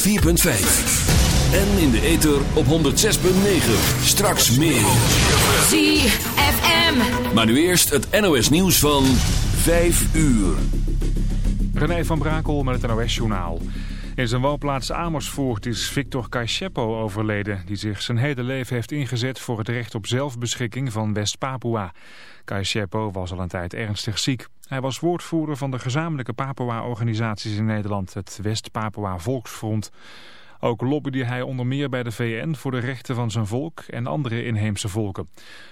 104.5. En in de ether op 106.9. Straks meer. ZFM. Maar nu eerst het NOS nieuws van 5 uur. René van Brakel met het NOS-journaal. In zijn woonplaats Amersfoort is Victor Caixepo overleden... die zich zijn hele leven heeft ingezet voor het recht op zelfbeschikking van West-Papua. Caixepo was al een tijd ernstig ziek. Hij was woordvoerder van de gezamenlijke Papua-organisaties in Nederland... het West-Papua Volksfront. Ook lobbyde hij onder meer bij de VN voor de rechten van zijn volk en andere inheemse volken.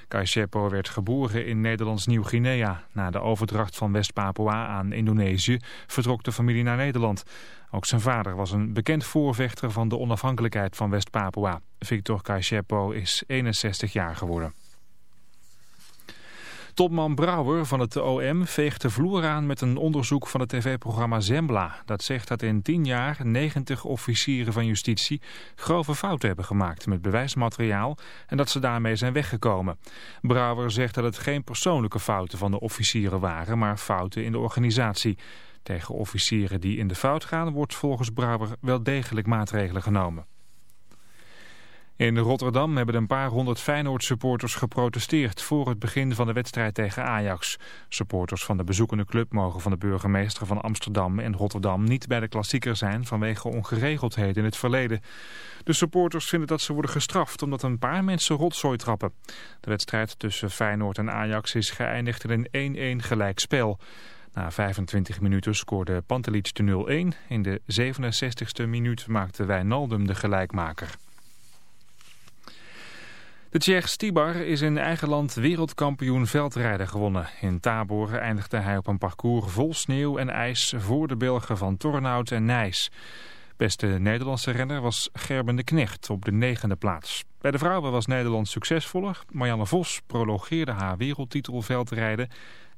Caixepo werd geboren in Nederlands Nieuw-Guinea. Na de overdracht van West-Papua aan Indonesië vertrok de familie naar Nederland. Ook zijn vader was een bekend voorvechter van de onafhankelijkheid van West-Papua. Victor Caixepo is 61 jaar geworden. Topman Brouwer van het OM veegt de vloer aan met een onderzoek van het tv-programma Zembla. Dat zegt dat in 10 jaar 90 officieren van justitie grove fouten hebben gemaakt met bewijsmateriaal en dat ze daarmee zijn weggekomen. Brouwer zegt dat het geen persoonlijke fouten van de officieren waren, maar fouten in de organisatie. Tegen officieren die in de fout gaan wordt volgens Brouwer wel degelijk maatregelen genomen. In Rotterdam hebben een paar honderd Feyenoord-supporters geprotesteerd voor het begin van de wedstrijd tegen Ajax. Supporters van de bezoekende club mogen van de burgemeester van Amsterdam en Rotterdam niet bij de klassieker zijn vanwege ongeregeldheden in het verleden. De supporters vinden dat ze worden gestraft omdat een paar mensen rotzooi trappen. De wedstrijd tussen Feyenoord en Ajax is geëindigd in een 1-1 gelijkspel. Na 25 minuten scoorde Pantelic de 0-1. In de 67ste minuut maakte Wijnaldum de gelijkmaker. De Tsjech Stibar is in eigen land wereldkampioen veldrijden gewonnen. In Tabor eindigde hij op een parcours vol sneeuw en ijs voor de Belgen van Tornhout en Nijs. Beste Nederlandse renner was Gerben de Knecht op de negende plaats. Bij de vrouwen was Nederland succesvoller. Marianne Vos prologeerde haar wereldtitel veldrijden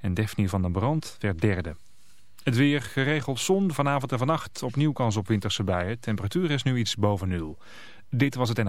en Daphne van den Brand werd derde. Het weer geregeld zon, vanavond en vannacht opnieuw kans op winterse buien. Temperatuur is nu iets boven nul. Dit was het en...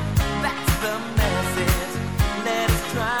the message that is.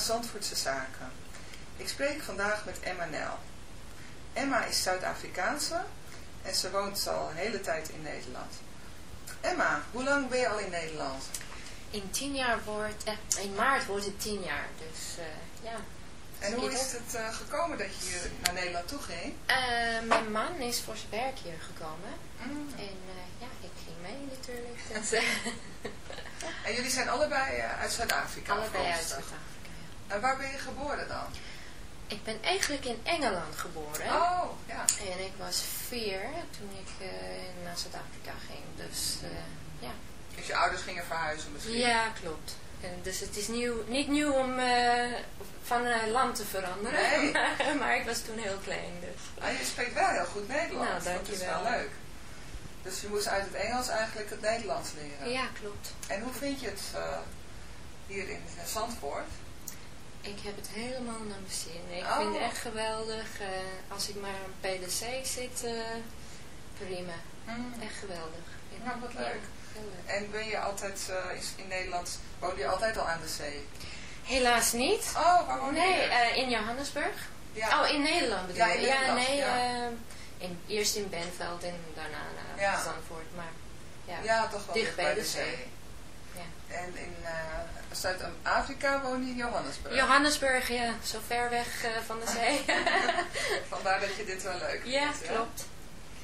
programma Zandvoortse Zaken. Ik spreek vandaag met Emma Nel. Emma is Zuid-Afrikaanse en ze woont al een hele tijd in Nederland. Emma, hoe lang ben je al in Nederland? In tien jaar wordt, eh, in maart wordt het tien jaar, dus eh, ja. En hoe is het eh, gekomen dat je hier naar Nederland toe ging? Eh, mijn man is voor zijn werk hier gekomen Mm. en ja, ik ging mee natuurlijk. Dus, En jullie zijn allebei uit Zuid-Afrika allebei uit. Zuid-Afrika. En waar ben je geboren dan? Ik ben eigenlijk in Engeland geboren Oh, ja. en ik was vier toen ik eh, naar Zuid-Afrika ging, dus eh, ja. Dus je ouders gingen verhuizen misschien? Ja, klopt. En dus het is nieuw, niet nieuw om eh, van land te veranderen, Nee. maar, maar ik was toen heel klein. Dus. Ah, je spreekt wel heel goed Nederlands. Nou, Dat is wel leuk. Dus je moest uit het Engels eigenlijk het Nederlands leren. Ja, klopt. En hoe vind je het hier in Zandvoort? Ik heb het helemaal naar mijn zin. Ik Oh. vind het echt geweldig. eh, als ik maar aan PDC zit, eh, prima. Echt geweldig. Ja, Nou, wat leuk. Ja. En ben je altijd eh, in Nederland, woon je altijd al aan de zee? Helaas niet. Oh, waar woon je? Nee, in Johannesburg. ja. Oh, in Nederland bedoel Ja, je? in Nederland, nee, ja. eh, in, eerst in Benveld en daarna naar. Zandvoort. Maar ja, ja, toch wel dicht bij de de zee. En in eh, Zuid-Afrika woon je in Johannesburg. Johannesburg, ja, zo ver weg eh, van de zee. Vandaar dat je dit wel leuk vindt. ja, klopt.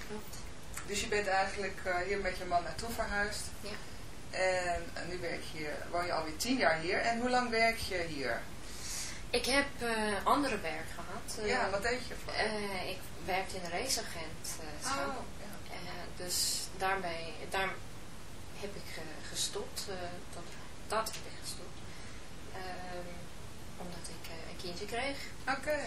klopt. Dus je bent eigenlijk eh, hier met je man naartoe verhuisd. Ja. En nu werk je, woon je alweer tien jaar hier. En hoe lang werk je hier? Ik heb andere werk gehad. Eh, ja, wat deed je voor? ik werkte in een raceagent. oh, zo. ja. Dus daarbij, daar heb ik gestopt. eh, dat, dat heb ik gestopt. Ehm, omdat ik eh, een kindje kreeg. Oké.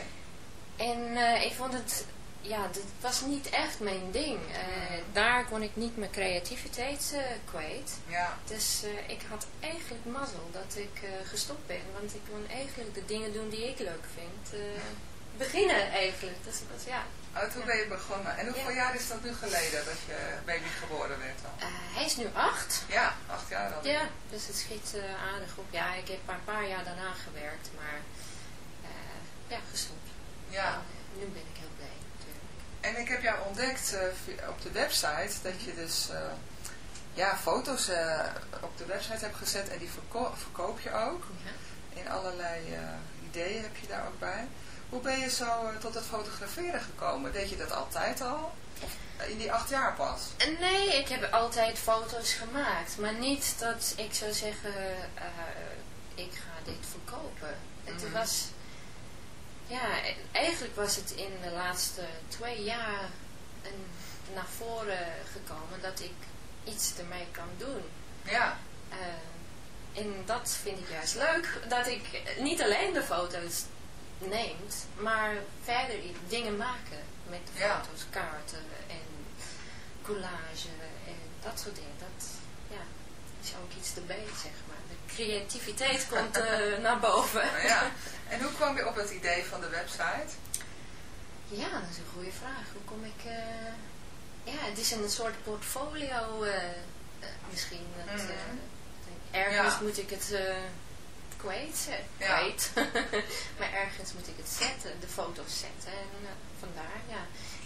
En eh, ik vond het, ja, dit was niet echt mijn ding. Eh, daar kon ik niet mijn creativiteit kwijt. Ja. Dus ik had eigenlijk mazzel dat ik gestopt ben. Want ik kon eigenlijk de dingen doen die ik leuk vind. beginnen eigenlijk. Dus dat was, ja. Oh, toen ben je begonnen. En hoeveel Ja. jaar is dat nu geleden dat je baby geboren werd dan? Eh, hij is nu acht. Ja, acht jaar al. Ja, dus het schiet eh, aardig op. Ja, ik heb maar een paar jaar daarna gewerkt, maar eh, ja, gestopt. Ja. Nu ben ik heel blij natuurlijk. En ik heb jou ontdekt op de website dat je dus ja, foto's op de website hebt gezet en die verko- verkoop je ook. Ja. In allerlei ideeën heb je daar ook bij. Hoe ben je zo eh, tot het fotograferen gekomen? Deed je dat altijd al? In die acht jaar pas? Nee, ik heb altijd foto's gemaakt. Maar niet dat ik zou zeggen, eh, ik ga dit verkopen. Het Mhm. was, ja, eigenlijk was het in de laatste twee jaar een, naar voren gekomen dat ik iets ermee kan doen. Ja. Eh, en dat vind ik juist leuk, dat ik niet alleen de foto's neemt, maar verder dingen maken met foto's, kaarten en collage en dat soort dingen. Dat ja, is ook iets erbij, zeg maar. De creativiteit komt eh, naar boven. Ja. En hoe kwam je op het idee van de website? Ja, dat is een goede vraag. Hoe kom ik... eh, ja, het is een soort portfolio eh, misschien. Dat, Mhm. ergens Ja. moet ik het kwijt. Ja. Kwijt. maar ergens moet ik het zetten, de foto's zetten. En eh, vandaar, ja.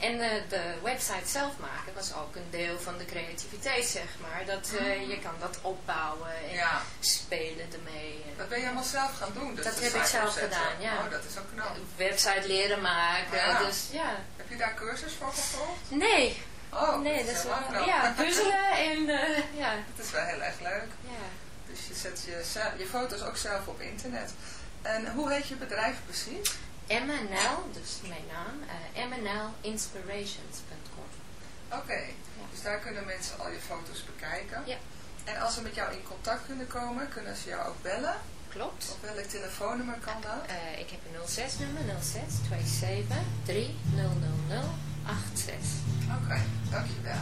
En eh, de website zelf maken was ook een deel van de creativiteit, zeg maar. Dat eh, je kan dat opbouwen en. Ja. spelen ermee. Dat ben je allemaal zelf gaan doen? Dus Dat heb ik zelf opzetten. gedaan, ja. Oh, dat is ook knap. website leren maken. Ja. Dus ja. Heb je daar cursus voor gevolgd? Nee. Oh, nee, dat is wel ja, puzzelen en ja. Dat is wel heel erg leuk. ja. Dus je zet je, je foto's ook zelf op internet. En hoe heet je bedrijf precies? MNL, dus mijn naam, eh mnlinspirations.com. Oké, dus daar kunnen mensen al je foto's bekijken. Ja. En als ze met jou in contact kunnen komen, kunnen ze jou ook bellen? Klopt. Op welk telefoonnummer kan dat? Eh, ik heb een 06 nummer, 06 27 3000 86. Oké, dankjewel.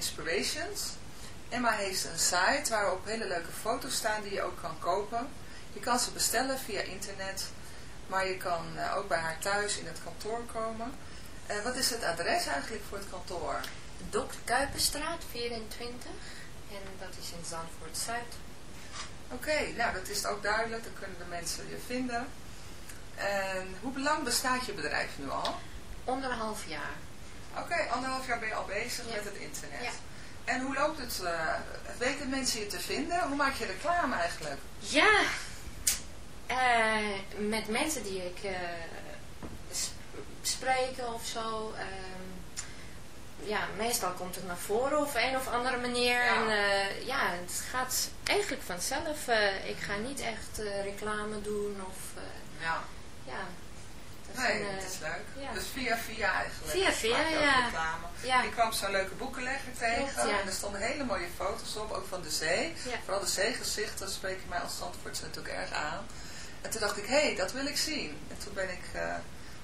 Inspirations. Emma heeft een site waarop hele leuke foto's staan die je ook kan kopen. Je kan ze bestellen via internet, maar je kan eh, ook bij haar thuis in het kantoor komen. Eh, wat is het adres eigenlijk voor het kantoor? Dokter Kuipenstraat 24 en dat is in Zandvoort-Zuid. Oké, nou dat is ook duidelijk, dan kunnen de mensen je vinden. En hoe lang bestaat je bedrijf nu al? Onder een half jaar. Oké, anderhalf jaar ben je al bezig met het internet. Ja. En hoe loopt het? eh weten mensen je te vinden? Hoe maak je reclame eigenlijk? Ja, eh, met mensen die ik eh, s- spreken of zo. ehm, ja, meestal komt het naar voren op een of andere manier. Ja. En eh, ja, het gaat eigenlijk vanzelf. Eh, ik ga niet echt eh, reclame doen of eh, Ja. ja. Nee, een, eh, het is leuk. ja. Dus via via eigenlijk. Via via, ja. reclame. Ja. Ik kwam zo'n leuke boekenlegger tegen Klopt, ja. en er stonden hele mooie foto's op, ook van de zee. Vooral de zeegezichten spreken mij als Zandvoortse natuurlijk erg aan. En toen dacht ik, hé, hey, dat wil ik zien. En toen ben ik eh,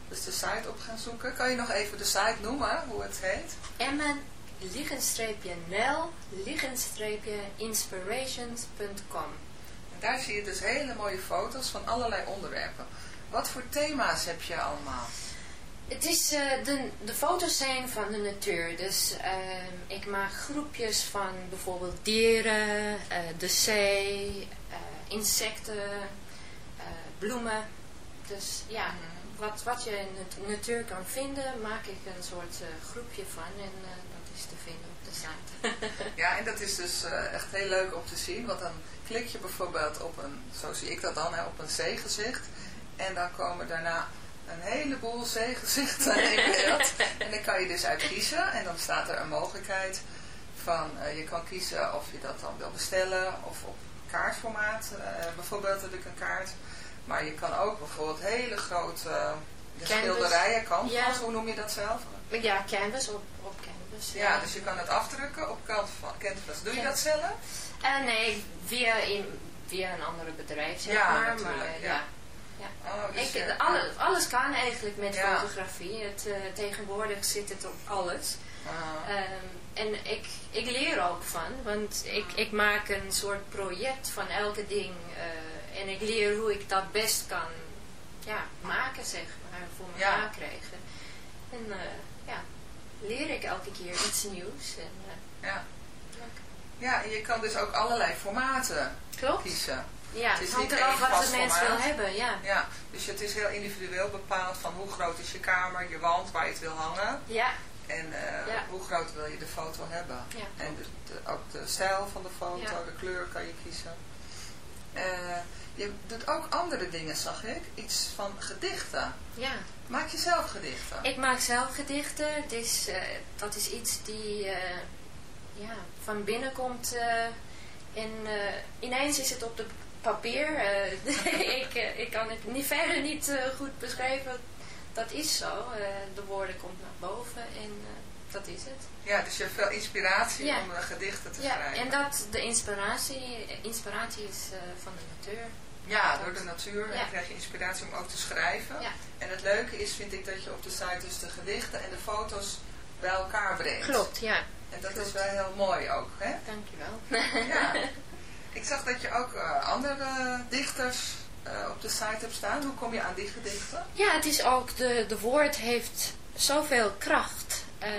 dus de site op gaan zoeken. Kan je nog even de site noemen, hoe het heet? Emmen, liggenstreepje nel, liggenstreepje inspirations.com. En daar zie je dus hele mooie foto's van allerlei onderwerpen. Wat voor thema's heb je allemaal? Het is, eh, de, de foto's zijn van de natuur. Dus ehm, ik maak groepjes van bijvoorbeeld dieren, eh, de zee, eh, insecten, bloemen. Dus ja, wat, wat je in de natuur kan vinden, maak ik een soort groepje van. En dat is te vinden op de site. Ja, en dat is dus echt heel leuk om te zien. Want dan klik je bijvoorbeeld op een, zo zie ik dat dan, hè, op een zeegezicht. En dan komen daarna een heleboel zeegezichten in beeld. En dan kan je dus uit kiezen. En dan staat er een mogelijkheid van, eh, je kan kiezen of je dat dan wil bestellen. Of op kaartformaat. Eh, bijvoorbeeld heb ik een kaart. Maar je kan ook bijvoorbeeld hele grote eh, de Canvas. schilderijen, canvas, Ja. hoe noem je dat zelf? ja, canvas op, op canvas. Ja, dus je kan het afdrukken op canvas. canvas. Doe je dat zelf? Eh, nee, via, in, via een andere bedrijf, zeg Ja, maar. natuurlijk, maar, ja. Ja. Ja. Oh, dus Ik, alle- alles kan eigenlijk met Ja. fotografie. Het, eh, tegenwoordig zit het op alles. Ah. Ehm, en ik, ik leer ook van, want ik, ik maak een soort project van elke ding. eh, en ik leer hoe ik dat best kan ja, maken, zeg maar, voor Ja. elkaar krijgen. En eh, ja, leer ik elke keer iets nieuws. En, eh, Ja. ja, en je kan dus ook allerlei formaten Klopt. kiezen. Ja, Het is hangt niet eraf wat de mens wil hebben, ja. Ja, dus het is heel individueel bepaald van hoe groot is je kamer, je wand waar je het wil hangen. Ja, En eh, Ja. hoe groot wil je de foto hebben. Ja. En de, de- ook de stijl van de foto, Ja. de kleur kan je kiezen. Eh, je doet ook andere dingen, zag ik. Iets van gedichten. ja. Maak je zelf gedichten? Ik maak zelf gedichten. Het is, eh, dat is iets die ja, van binnen komt. en ineens is het op de papier. eh, ik, eh, ik kan het niet, verder niet eh, goed beschrijven. Dat is zo. de woorden komt naar boven en dat is het. Ja, dus je hebt veel inspiratie Ja. om gedichten te Ja, schrijven. en dat, de inspiratie, inspiratie is van de natuur. Ja, door de natuur Ja. krijg je inspiratie om ook te schrijven. Ja. En het leuke is, vind ik, dat je op de site dus de gedichten en de foto's bij elkaar brengt. Klopt, ja. En dat Klopt. is wel heel mooi ook, hè? Dankjewel. Ja. Ik zag dat je ook eh, andere dichters eh, op de site hebt staan. Hoe kom je aan die gedichten? Ja, het is ook, de, de woord heeft zoveel kracht. Eh,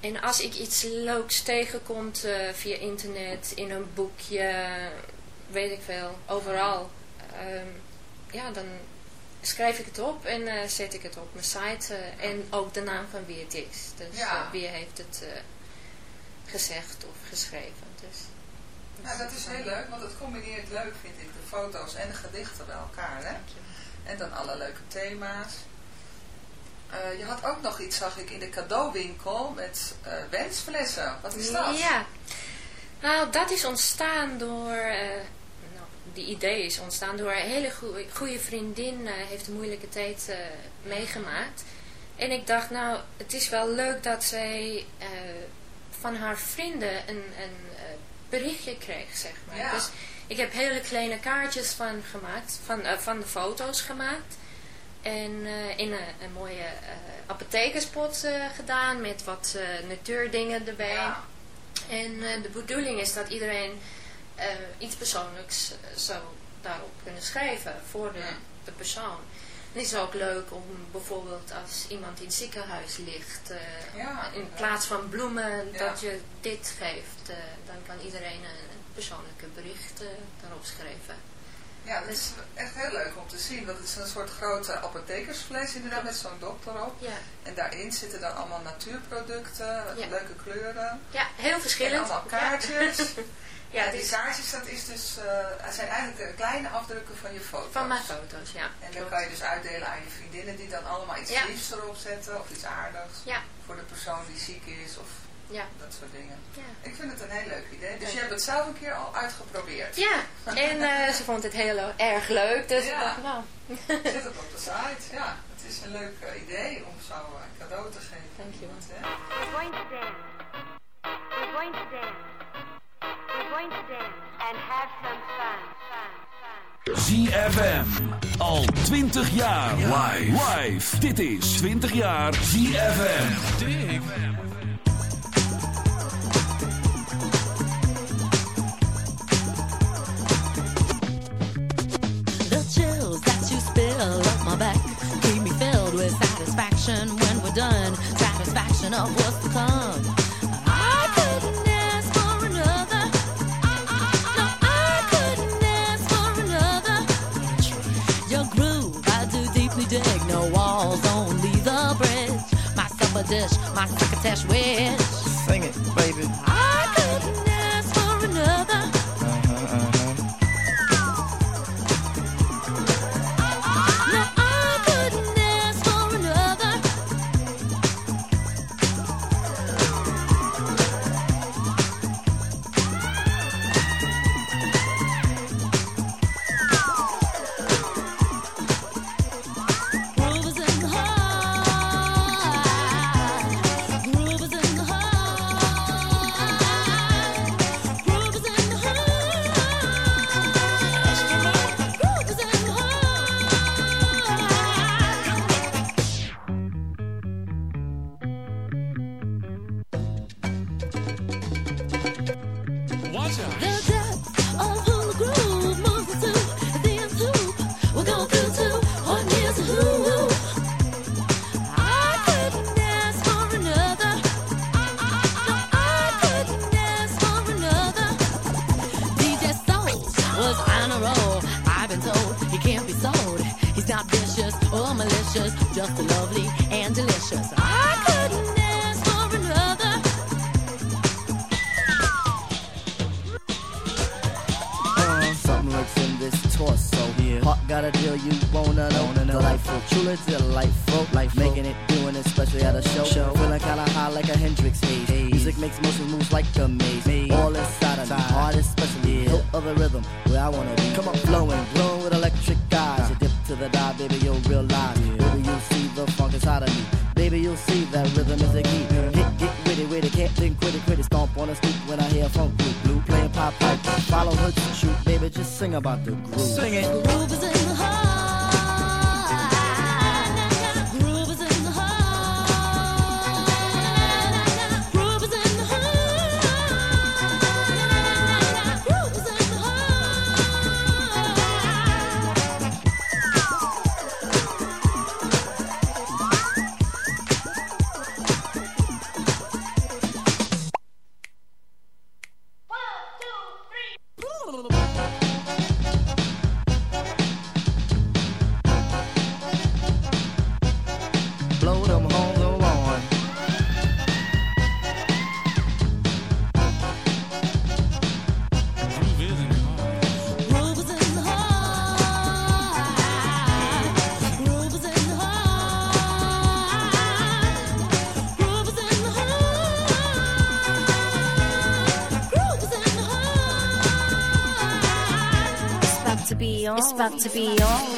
en als ik iets leuks tegenkomt eh, via internet, in een boekje, weet ik veel, overal. ehm, ja, dan schrijf ik het op en zet ik het op mijn site. en ook de naam van wie het is. Dus Ja. wie heeft het gezegd of geschreven. Dus, Nou, dat is heel leuk, want het combineert leuk, vind ik, de foto's en de gedichten bij elkaar, hè? En dan alle leuke thema's. Eh, je had ook nog iets, zag ik, in de cadeauwinkel met eh, wensflessen. Wat is dat? Ja, nou dat is ontstaan door, eh, nou, die idee is ontstaan door een hele goe- goede vriendin, heeft een moeilijke tijd meegemaakt. En ik dacht, nou, het is wel leuk dat zij van haar vrienden een, een berichtje kreeg, zeg maar. Ja. Dus ik heb hele kleine kaartjes van gemaakt, van, eh, van de foto's gemaakt. En eh, in een, een mooie eh apothekerspot gedaan met wat natuurdingen erbij. Ja. En de bedoeling is dat iedereen iets persoonlijks zou daarop kunnen schrijven voor de, de persoon. Het is ook leuk om bijvoorbeeld als iemand in het ziekenhuis ligt, eh, Ja, in plaats van bloemen, Ja. dat je dit geeft, eh, dan kan iedereen een persoonlijke bericht eh, daarop schrijven. Ja, dat is echt heel leuk om te zien. Het is een soort grote apothekersvlees inderdaad met zo'n dokter op. Ja, En daarin zitten dan allemaal natuurproducten, leuke kleuren. ja heel En verschillend. allemaal kaartjes. Ja, die kaartjes, dat is dus, eh, het zijn eigenlijk de kleine afdrukken van je foto's. van mijn foto's, ja. En dan kan je dus uitdelen aan je vriendinnen die dan allemaal iets Ja. liefs erop zetten of iets aardigs. Ja, Voor de persoon die ziek is of ja, dat soort dingen. ja. Ik vind het een heel leuk idee. Dus je hebt het zelf een keer al uitgeprobeerd. Ja, en eh, ze vond het heel erg leuk, dus Ja. ik dacht, nou, Zet het op de site. Ja, het is een leuk eh, idee om zo eh, een cadeau te geven. Dankjewel. We're going to dance. We're going to dance. Going to dance and have some fun. Fun. Fun. ZFM. Al 20 jaar live. Live. Dit is 20 jaar ZFM. The chills that you spill up my back keep me filled with satisfaction when we're done. Satisfaction of what's to come. Dish, my succotash wish. Sing it, baby. I about to be on.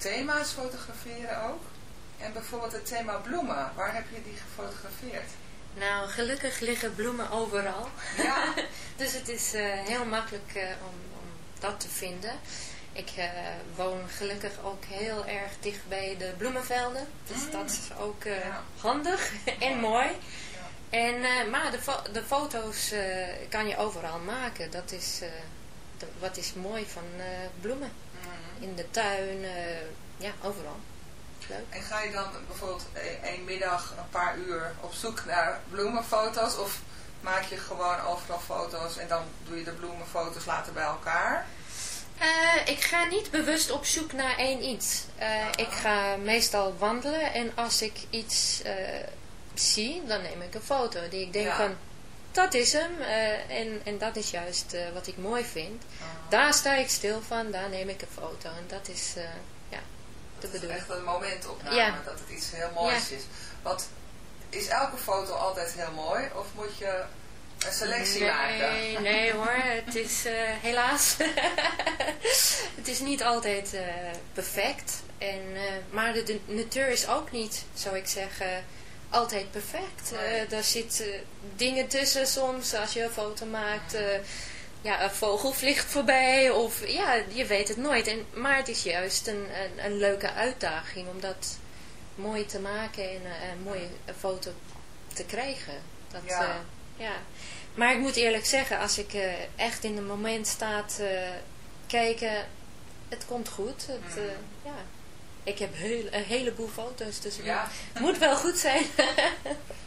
Thema's fotograferen ook. En bijvoorbeeld het thema bloemen, waar heb je die gefotografeerd? Nou, gelukkig liggen bloemen overal. Ja. dus het is eh, heel makkelijk eh, om, om dat te vinden. Ik eh, woon gelukkig ook heel erg dicht bij de bloemenvelden. Dus dat is ook handig en mooi. En, maar de, fo- de foto's kan je overal maken. Dat is wat is mooi van bloemen. In de tuin, eh, ja, overal. Leuk. En ga je dan bijvoorbeeld e- één middag een paar uur op zoek naar bloemenfoto's? Of maak je gewoon overal foto's en dan doe je de bloemenfoto's later bij elkaar? Eh, ik ga niet bewust op zoek naar één iets. Eh, ik ga meestal wandelen en als ik iets zie, dan neem ik een foto. Die ik denk Ja. van, dat is hem eh, en, en dat is juist eh, wat ik mooi vind. Daar sta ik stil van, daar neem ik een foto. En dat is, eh, ja, de Dat is bedoeling. echt een momentopname, Ja. dat het iets heel moois Ja. is. Want is elke foto altijd heel mooi of moet je een selectie nee, maken? Nee hoor, het is helaas. het is niet altijd perfect. En, maar de, de natuur is ook niet, zou ik zeggen, altijd perfect. Eh er zitten dingen tussen soms als je een foto maakt. eh, ja, een vogel vliegt voorbij of ja, je weet het nooit. En, maar het is juist een, een, een leuke uitdaging om dat mooi te maken en eh, een mooie foto te krijgen. Dat, Ja. ja. Maar ik moet eerlijk zeggen, als ik echt in een moment sta te kijken, het komt goed. Het, eh, ja. Ik heb heel, een heleboel foto's, dus het Ja. moet- moet wel goed zijn.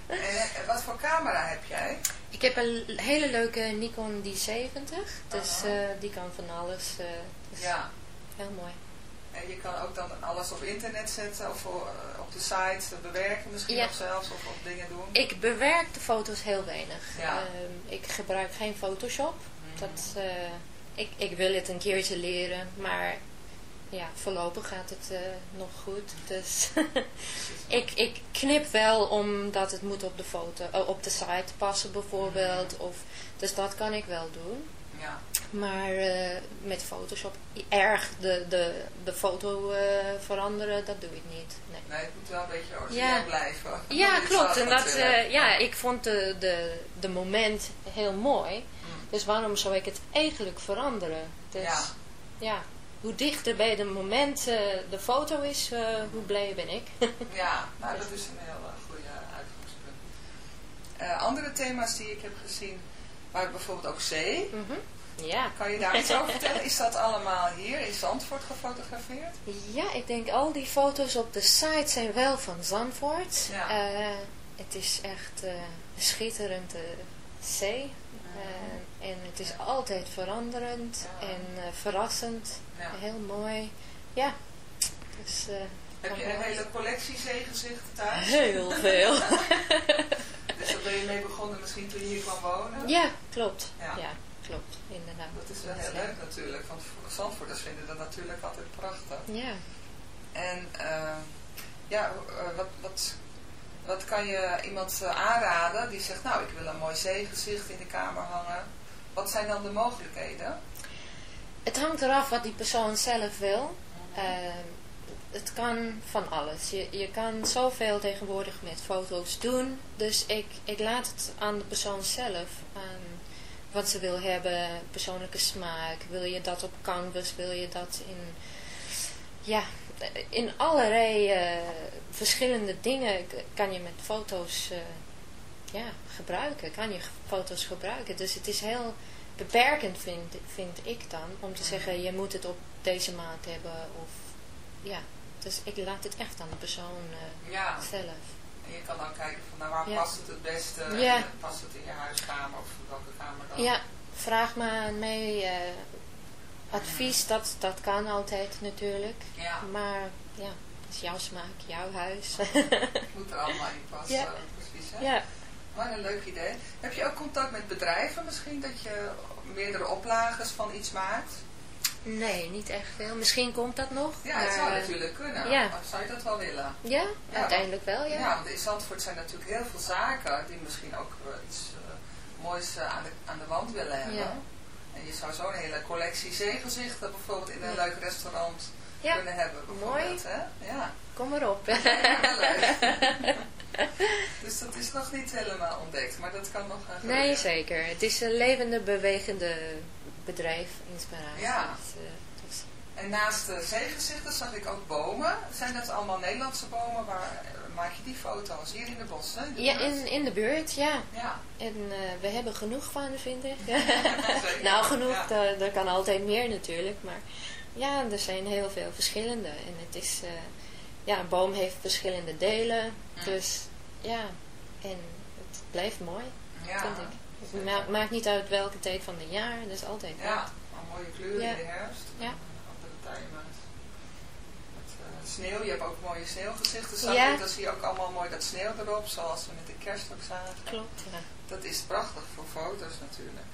En eh, wat voor camera heb jij? ik heb een hele leuke Nikon D70, dus eh, die kan van alles. eh, dus Ja. Heel mooi. En je kan ook dan alles op internet zetten of op de site bewerken misschien Ja. of zelfs of, of dingen doen. Ik bewerk de foto's heel weinig. Ja. Ehm, ik gebruik geen Photoshop. Dat, eh, ik, ik wil het een keertje leren, maar ja, voorlopig gaat het eh, nog goed. Dus ik, ik knip wel omdat het moet op de foto, eh, op de site passen bijvoorbeeld. Of, dus dat kan ik wel doen. Ja. Maar eh, met Photoshop erg de, de, de foto veranderen, dat doe ik niet. Nee. Nee, het moet wel een beetje origineel Ja. blijven. Ja, klopt. En dat, eh, ja, ik vond de, de, de moment heel mooi. Dus waarom zou ik het eigenlijk veranderen? Dus Ja. ja, hoe dichter bij de moment eh, de foto is, eh, hoe blij ben ik. Ja, nou dat is een heel eh, goede uitgangspunt. Andere thema's die ik heb gezien waren bijvoorbeeld ook zee. Mhm. Ja. Kan je daar iets over vertellen? Is dat allemaal hier in Zandvoort gefotografeerd? Ja, ik denk al die foto's op de site zijn wel van Zandvoort. Ja. Het is echt een schitterende zee. En het is altijd veranderend en eh, verrassend. Heel mooi. Ja. Dus, eh, Heb je een hele collectie zeegezichten thuis? Heel veel. dus daar ben je mee begonnen misschien toen je hier kwam wonen? Ja, klopt. Ja. Ja, klopt. Inderdaad. Dat is wel heel leuk natuurlijk, want Zandvoorters vinden dat natuurlijk altijd prachtig. Ja. En eh, ja, wat, wat, wat kan je iemand aanraden die zegt, nou ik wil een mooi zeegezicht in de kamer hangen. Wat zijn dan de mogelijkheden? Het hangt eraf wat die persoon zelf wil. Ehm, het kan van alles. Je, je kan zoveel tegenwoordig met foto's doen. Dus ik, ik laat het aan de persoon zelf. Aan wat ze wil hebben. Persoonlijke smaak. Wil je dat op canvas? Wil je dat in... Ja, in allerlei eh, verschillende dingen kan je met foto's eh, ja, gebruiken. Kan je foto's gebruiken. Dus het is heel beperkend vind, vind ik dan. Om te zeggen, je moet het op deze maat hebben. Of, ja, dus ik laat het echt aan de persoon eh, Ja. zelf. En je kan dan kijken van nou, waar Ja. past het het beste? Ja. En Past het in je huiskamer of welke kamer dan? Ja, vraag me aan mij eh, advies, dat, dat kan altijd natuurlijk. Ja. Maar ja, het is jouw smaak, jouw huis. Moet er allemaal in passen, precies. Hè? ja. Maar een leuk idee. Heb je ook contact met bedrijven misschien, dat je meerdere oplages van iets maakt? Nee, niet echt veel. Misschien komt dat nog. Ja, het maar, zou natuurlijk kunnen. Ja. Zou je dat wel willen? Ja, Ja, uiteindelijk wel, ja. Ja, want in Zandvoort zijn natuurlijk heel veel zaken die misschien ook eh, iets eh, moois eh, aan, de, aan de wand willen hebben. Ja. En je zou zo'n hele collectie zeegezichten bijvoorbeeld in een leuk restaurant kunnen hebben. Mooi. Hè? Ja. Kom maar op. Ja, leuk. dus dat is nog niet helemaal ontdekt, maar dat kan nog gaan gebeuren. nee, zeker. Het is een levende, bewegende bedrijf, inspiratie. Ja. Dus, eh, En naast de zeegezichten zag ik ook bomen. Zijn dat allemaal Nederlandse bomen? Waar eh, maak je die foto's? Hier in de bossen? in de ja, in, in de buurt, ja. Ja. En eh, we hebben genoeg van, vind ik. Nou, genoeg, ja. er, er kan altijd meer natuurlijk. Maar ja, er zijn heel veel verschillende. En het is, ja, een boom heeft verschillende delen. Dus ja, en het blijft mooi, Ja, vind ik. Het ma- maakt niet uit welke tijd van het jaar, is altijd Ja, wat. een mooie kleuren Ja. in de herfst. Ja. Andere tijden. Met eh, sneeuw, je hebt ook mooie sneeuwgezichten. Zag Ja. Dan zie je ook allemaal mooi dat sneeuw erop, zoals we met de kerst ook zagen. Klopt, ja. Dat is prachtig voor foto's natuurlijk.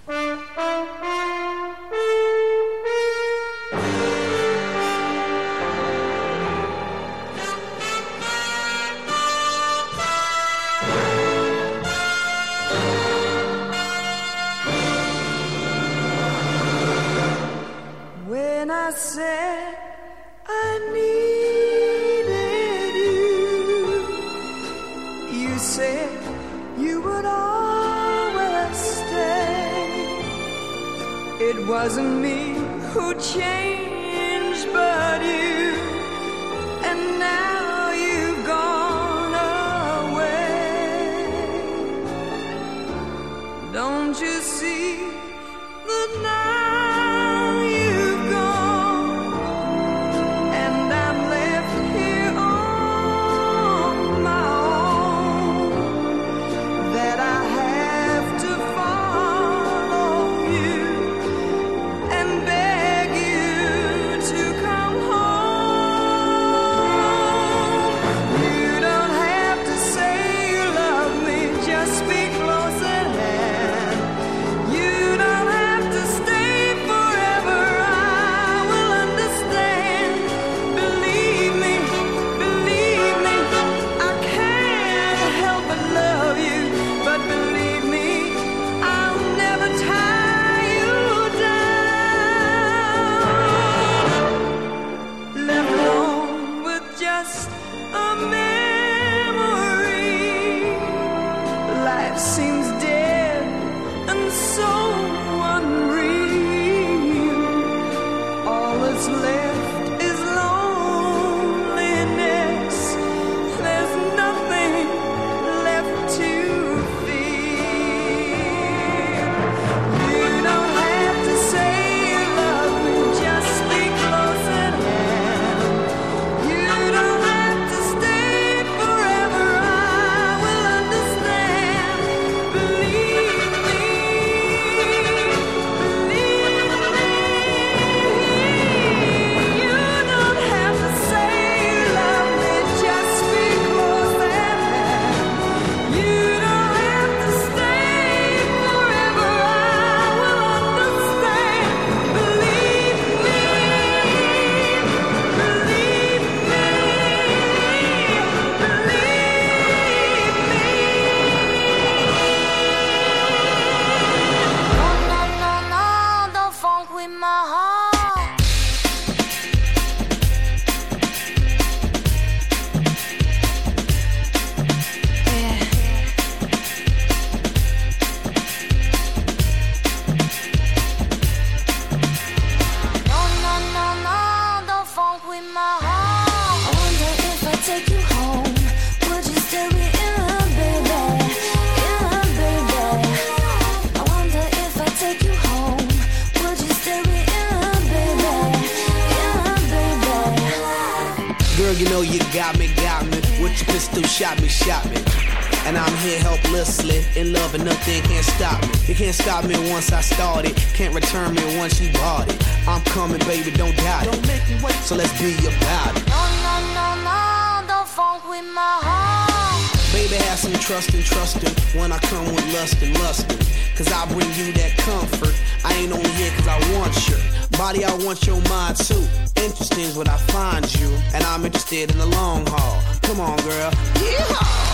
Baby, have some trust and trusting when I come with lust and lusting. Cause I bring you that comfort. I ain't only here cause I want your body, I want your mind too. Interesting is what I find you, and I'm interested in the long haul. Come on, girl. Yeehaw!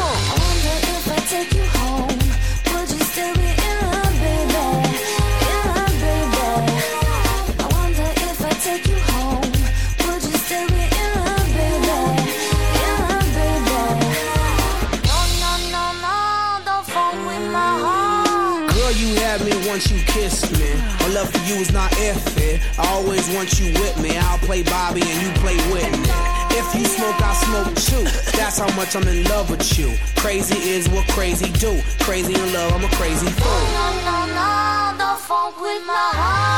I wonder if I take you home, love for you is not iffy. Eh? I always want you with me. I'll play Bobby and you play Whitney. If you smoke, I smoke too. That's how much I'm in love with you. Crazy is what crazy do. Crazy in love, I'm a crazy fool. No, no, no, don't funk with my heart.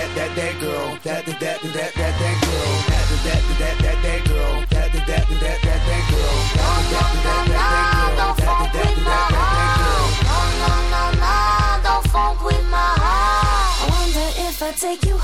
That, that, that, girl. That, that, that, that, that, that girl. That, that, that, that, that girl. That, that, that, that, that, that girl. That, that, that, that, that, girl. That, that, that, that, that, girl. Don't funk with my heart. I wonder if I take you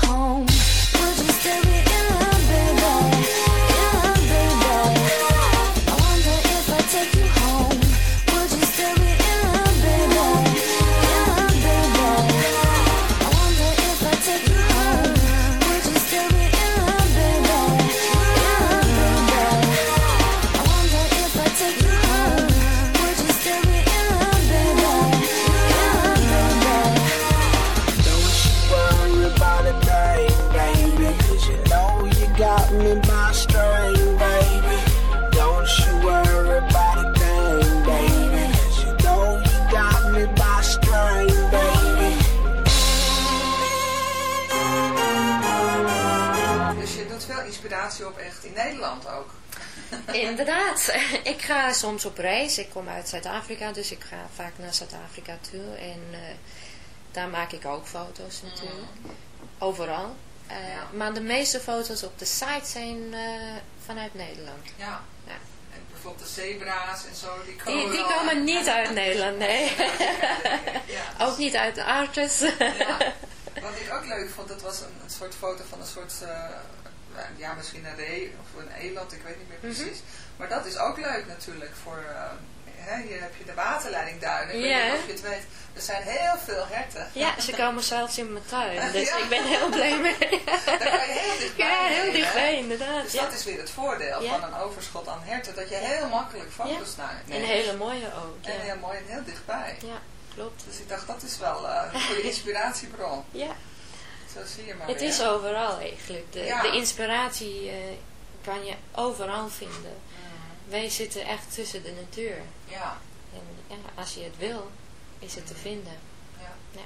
Inderdaad. Ik ga soms op reis. Ik kom uit Zuid-Afrika, dus ik ga vaak naar Zuid-Afrika toe. En eh, daar maak ik ook foto's natuurlijk. Overal. Eh, Maar de meeste foto's op de site zijn eh, vanuit Nederland. Ja. Ja. En bijvoorbeeld de zebra's en zo, die Die, komen die wel- komen niet uit Nederland, nee. Ook niet uit de Artes. Wat ik ook leuk vond, dat was een, een soort foto van een soort, ja misschien een ree of een eland, ik weet niet meer Mhm. precies. Maar dat is ook leuk natuurlijk voor, eh, hè, hier heb je de waterleidingduinen, ik weet Ja. niet of je het weet. Er zijn heel veel herten. Ja, ze komen zelfs in mijn tuin. Dus Ja. ik ben heel blij mee. Daar kan je heel dichtbij Ja, heel dichtbij, inderdaad. Dus ja. dat is weer het voordeel Ja. van een overschot aan herten, dat je heel makkelijk foto's naar En hele mooie ook. Ja. En heel mooi en heel dichtbij. Ja, klopt. Dus ik dacht, dat is wel eh, een goede inspiratiebron. Ja. Zo zie je maar Het weer. is overal eigenlijk. De, Ja. de inspiratie eh, kan je overal vinden. Wij zitten echt tussen de natuur. Ja. En ja, als je het wil, is het te vinden. Ja. Ja.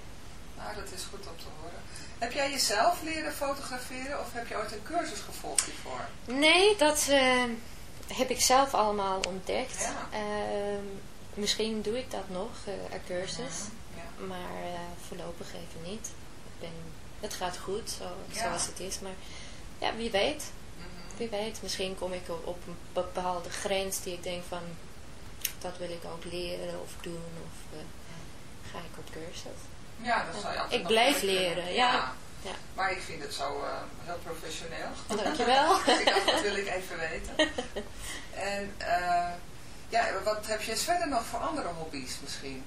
Nou, dat is goed om te horen. Heb jij jezelf leren fotograferen of heb je ooit een cursus gevolgd hiervoor? Nee, dat eh, heb ik zelf allemaal ontdekt. Ja. Ehm, misschien doe ik dat nog, eh, een cursus. Maar voorlopig even niet. Ik ben, het gaat goed zo, Ja. zoals het is. Maar ja, wie weet. Mhm. Wie weet. Misschien kom ik op- op een bepaalde grens die ik denk van... Dat wil ik ook leren of doen. Of eh, ga ik op cursus. Ja, dat zou je altijd Ik blijf leren, ja. Ja. Maar ik vind het zo eh, heel professioneel. Dankjewel. dus ik dat wil ik even weten. En eh, ja, wat heb je verder nog voor andere hobby's misschien?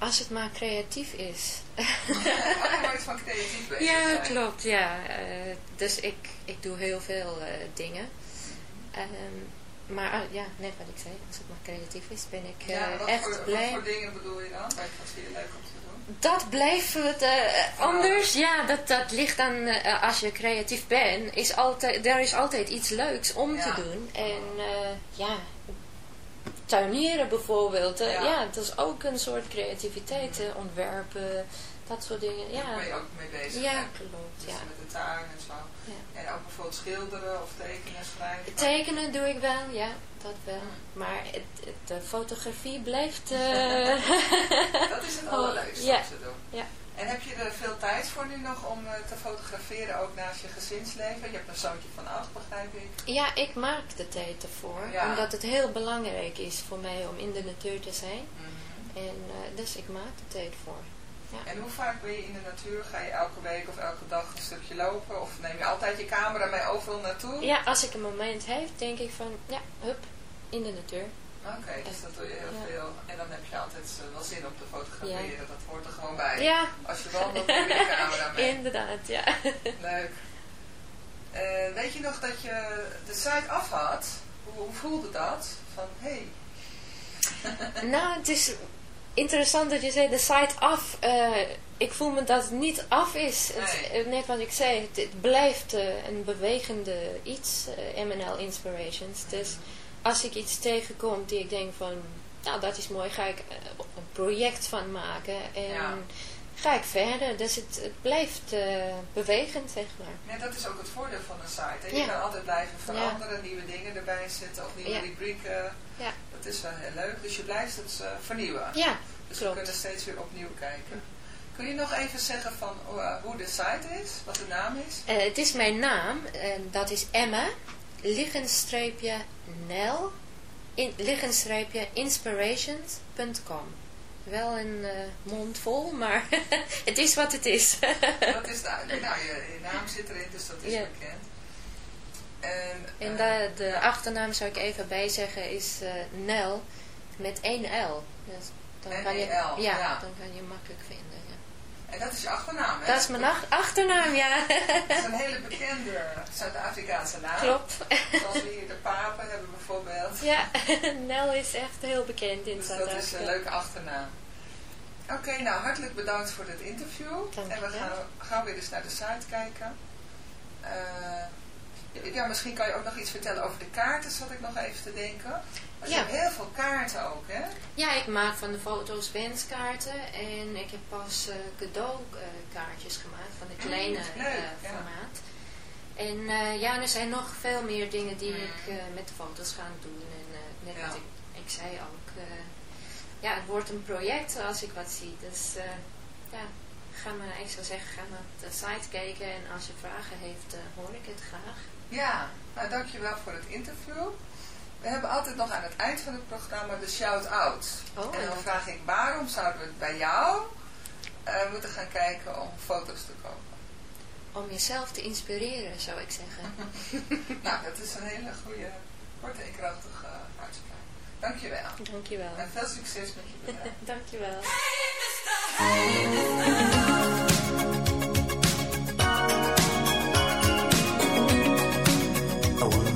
Als het maar creatief is. Oh, wordt van creatief bezig Ja, klopt, ja. Eh, dus ik, ik doe heel veel eh, dingen. Ehm, maar ah, ja, net wat ik zei, als het maar creatief is, ben ik eh, Ja, wat echt voor, blij. Wat voor dingen bedoel je dan? Wat vind je leuk om te doen? Dat blijft het anders. Ja, dat, dat ligt aan, als je creatief bent, is altijd, er is altijd iets leuks om Ja. te doen. En ja, tuinieren bijvoorbeeld. Ja. ja. dat is ook een soort creativiteit. ontwerpen, dat soort dingen. Ja, Daar ben je ook mee bezig. Ja, klopt, Dus ja. met de tuin en zo. Ja. En ook bijvoorbeeld schilderen of tekenen, schrijven. Tekenen doe ik wel, ja, dat wel. Maar het, het, de fotografie blijft... eh, Dat is het oh, allerleukste ja. om te doen. Ja. En heb je er veel tijd voor nu nog om eh, te fotograferen, ook naast je gezinsleven? Je hebt een zoontje van acht, begrijp ik. Ja, ik maak de tijd ervoor. Ja. Omdat het heel belangrijk is voor mij om in de natuur te zijn. Mhm. En eh, dus ik maak de tijd voor. Ja. En hoe vaak ben je in de natuur? Ga je elke week of elke dag een stukje lopen? Of neem je altijd je camera mee overal naartoe? ja, als ik een moment heb, denk ik van, ja, hup, in de natuur. Oké, dus dat doe je heel Ja. veel. En dan heb je altijd eh, wel zin om te fotograferen. Dat hoort er gewoon bij. Ja. Als je wandelt, neem je de camera mee. Inderdaad, ja. Leuk. Eh, weet je nog dat je de site af had? Hoe, hoe voelde dat? Van, hé, hey, nou, het is interessant dat je zei de site af. Eh, ik voel me dat het niet af is. Het, net wat ik zei, het, het blijft een bewegende iets, MNL Inspirations. Dus als ik iets tegenkom die ik denk van, nou dat is mooi, ga ik eh, een project van maken. En Ja. ga ik verder. Dus het, het blijft eh, bewegend, zeg maar. Ja, dat is ook het voordeel van een site. hè. Je Ja. kan altijd blijven veranderen, nieuwe dingen erbij zetten of nieuwe Ja. rubrieken. Ja. Dat is wel heel leuk. Dus je blijft het eh, vernieuwen. Ja, dus klopt. we kunnen steeds weer opnieuw kijken. Kun je nog even zeggen van hoe de site is? Wat de naam is? Het is mijn naam, en dat is Emma, liggenstreepje Nel, in, liggenstreepje inspirations.com. Wel een eh, mond vol, maar het is wat het is. dat is duidelijk. Nou, je, je naam zit erin, dus dat is Ja. bekend. En, En eh, de, de achternaam zou ik even bijzeggen is eh, Nel met één L. Dus dan kan je, ja, ja. dan kan je makkelijk vinden. En dat is je achternaam, hè? Dat is mijn ach- achternaam, ja. Dat is een hele bekende Zuid-Afrikaanse naam. Klopt. Zoals we hier de papen hebben bijvoorbeeld. Ja, Nel is echt heel bekend in Dus dat is Zuid-Afrika. een leuke achternaam. Oké, nou hartelijk bedankt voor dit interview. Dank en we gaan, gaan weer eens naar de site kijken. Eh, ja, misschien kan je ook nog iets vertellen over de kaarten, zat ik nog even te denken. Want je Ja. hebt heel veel kaarten ook, hè? Ja, ik maak van de foto's wenskaarten en ik heb pas eh, cadeaukaartjes gemaakt van de kleine Mm, leuk, eh, ja. formaat. En eh, ja, er zijn nog veel meer dingen die ik eh, met de foto's ga doen. En eh, net Mm. Ja. wat ik, ik zei ook, eh, ja, het wordt een project als ik wat zie. Dus eh, ja, ga maar, ik zou zeggen, ga maar op de site kijken en als je vragen heeft, eh, hoor ik het graag. Ja, nou dankjewel voor het interview. We hebben altijd nog aan het eind van het programma de shout-out. Oh, en dan vraag ik, waarom zouden we het bij jou eh, moeten gaan kijken om foto's te kopen? Om jezelf te inspireren, zou ik zeggen. nou, dat is een hele goede, korte en krachtige uitspraak. Dankjewel. Dankjewel. En veel succes met je bedrijf. Dankjewel. I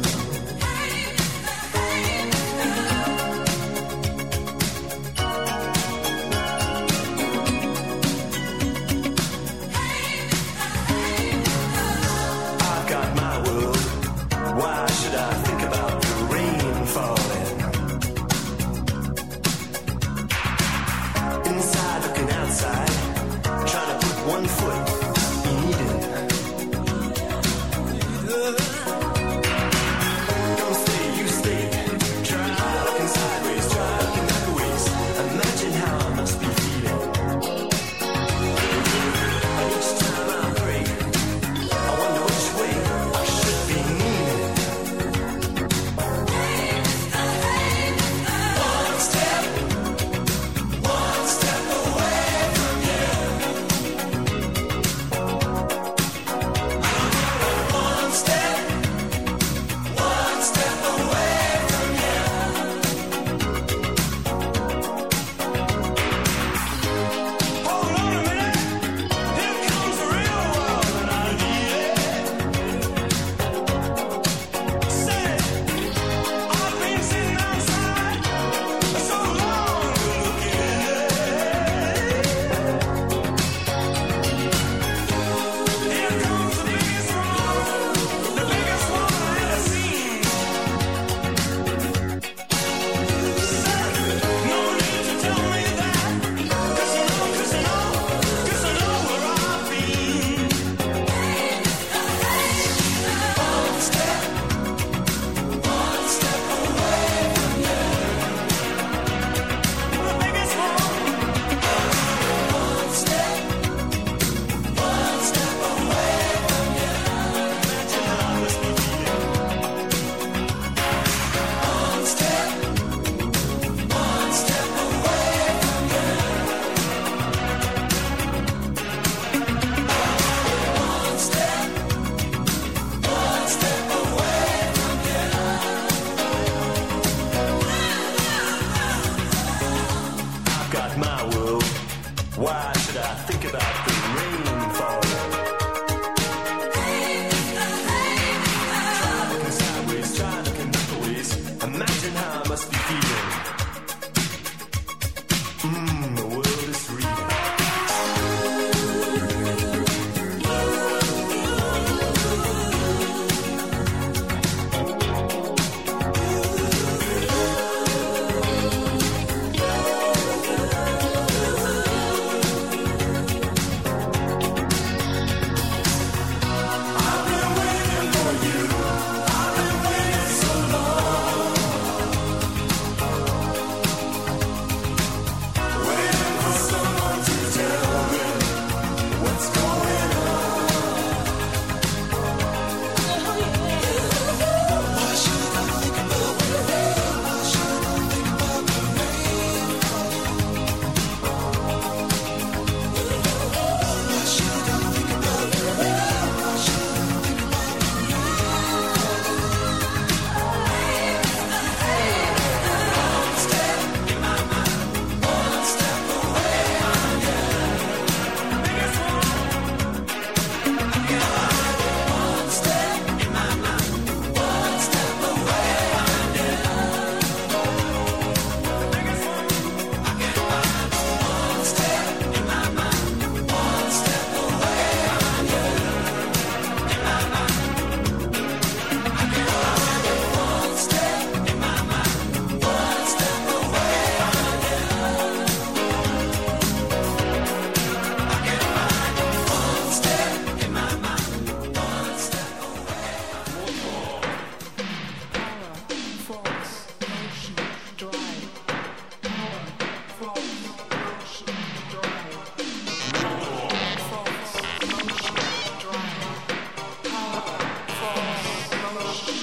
Vamos.